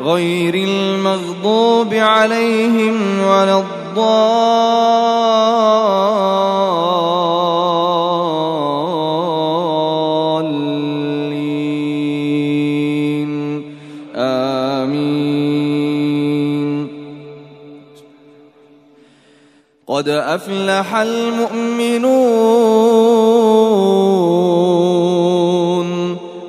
غير المغضوب عليهم ولا الضالين. آمين. قد أفلح المؤمنون.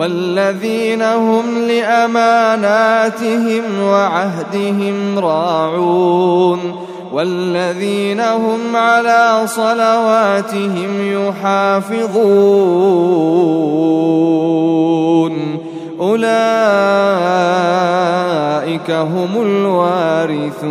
والذين هم لأماناتهم وعهدهم راعون والذين هم على صلواتهم يحافظون أولئك هم الوارثون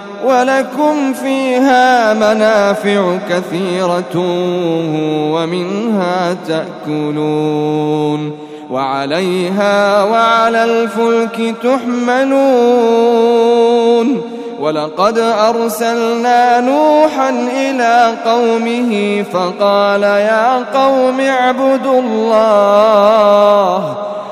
ولكم فيها منافع كثيرة ومنها تأكلون وعليها وعلى الفلك تحملون ولقد أرسلنا نوحا إلى قومه فقال يا قوم اعبدوا الله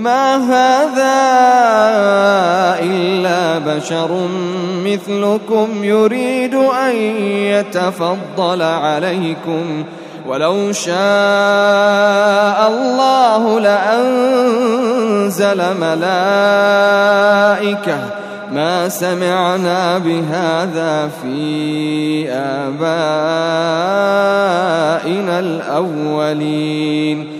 ما هذا إلا بشر مثلكم يريد أن يتفضل عليكم. ولو شاء الله لأنزل ملائكة. ما سمعنا بهذا في آبائنا الأولين.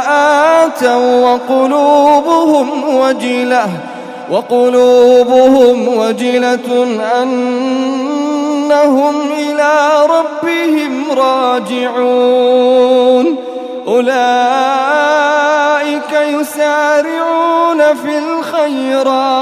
وقلوبهم وجلة وقلوبهم وجلة أنهم إلى ربهم راجعون أولئك يسارعون في الخيرات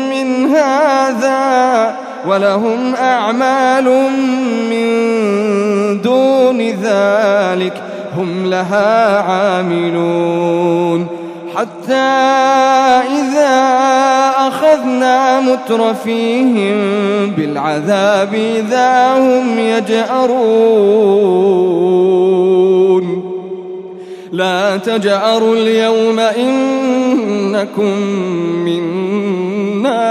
هذا ولهم أعمال من دون ذلك هم لها عاملون. حتى إذا أخذنا مترفيهم بالعذاب إذا هم يجأرون. لا تجأروا اليوم إنكم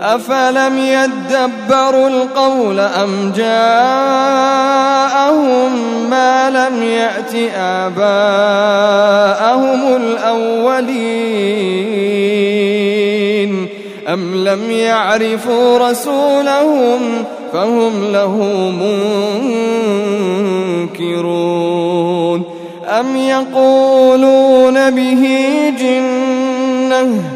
أفلم يدبروا القول أم جاءهم ما لم يأت آباءهم الأولين أم لم يعرفوا رسولهم فهم له منكرون أم يقولون به جنة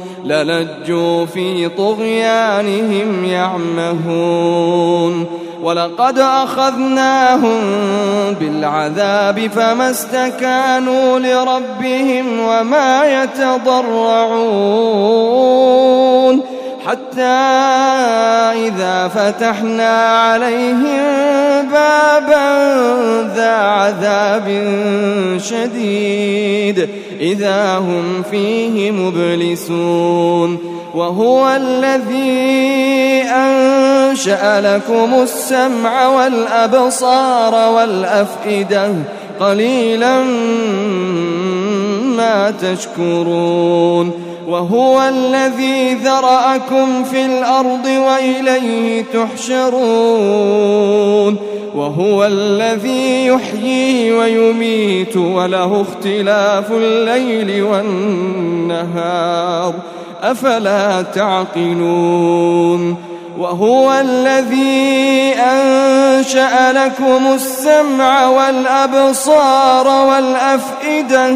للجوا في طغيانهم يعمهون. ولقد أخذناهم بالعذاب فما استكانوا لربهم وما يتضرعون. حتى إذا فتحنا عليهم بابا ذا عذاب شديد. إذا هم فيه مبلسون وهو الذي أنشأ لكم السمع والأبصار والأفئدة قليلا ما تشكرون وهو الذي ذرأكم في الأرض وإليه تحشرون وهو الذي يحيي ويميت وله اختلاف الليل والنهار أفلا تعقلون وهو الذي أنشأ لكم السمع والأبصار والأفئدة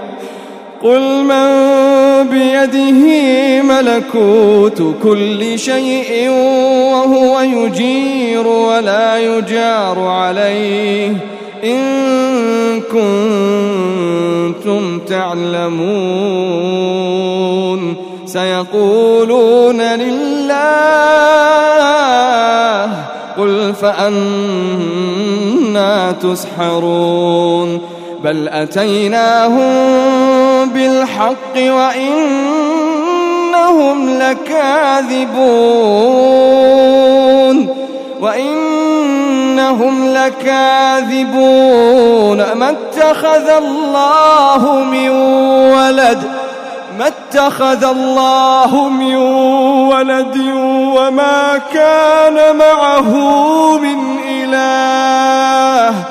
قل من بيده ملكوت كل شيء وهو يجير ولا يجار عليه إن كنتم تعلمون سيقولون لله قل فأنا تسحرون بل أتيناهم بالحق وإنهم لكاذبون وإنهم لكاذبون ما اتخذ الله من ولد ما اتخذ الله من ولد وما كان معه من إله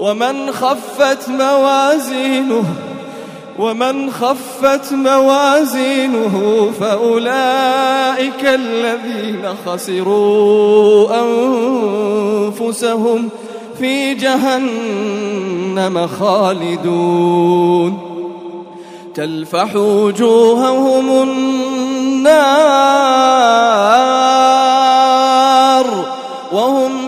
ومن خفت موازينه ومن خفت موازينه فأولئك الذين خسروا أنفسهم في جهنم خالدون. تلفح وجوههم النار وهم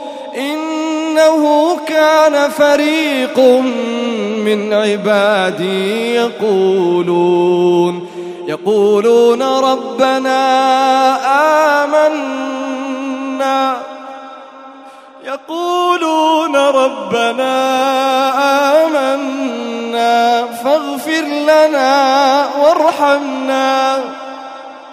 إنه كان فريق من عبادي يقولون يقولون ربنا آمنا يقولون ربنا آمنا فاغفر لنا وارحمنا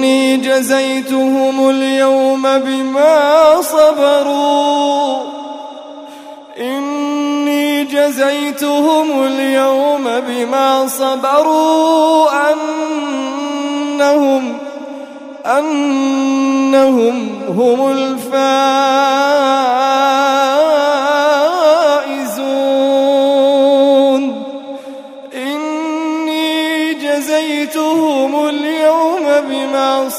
إني جزيتهم اليوم بما صبروا. إني جزيتهم اليوم بما صبروا أنهم أنهم هم الفائزون.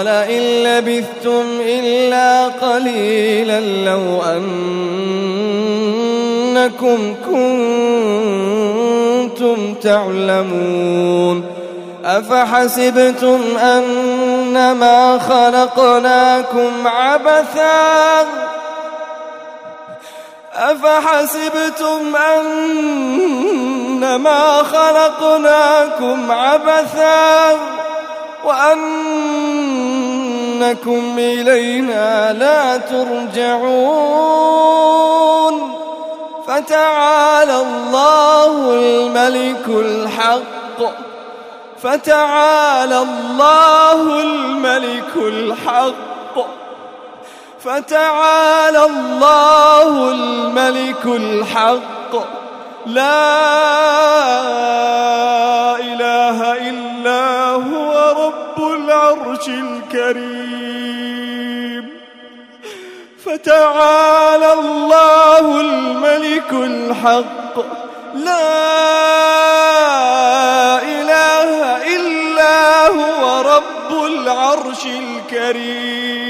قال إن لبثتم إلا قليلا لو أنكم كنتم تعلمون أفحسبتم أنما خلقناكم عبثا أفحسبتم أنما خلقناكم عبثا وأنكم إلينا لا ترجعون فتعالى الله الملك الحق فتعالى الله الملك الحق فتعالى الله الملك الحق لا إله إلا هو رب العرش الكريم. فتعالى الله الملك الحق. لا إله إلا هو رب العرش الكريم.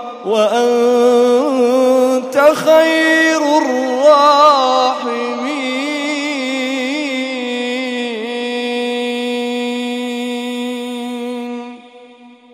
وأنت خير الراحمين.